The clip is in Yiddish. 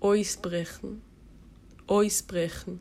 ausbrechen, ausbrechen.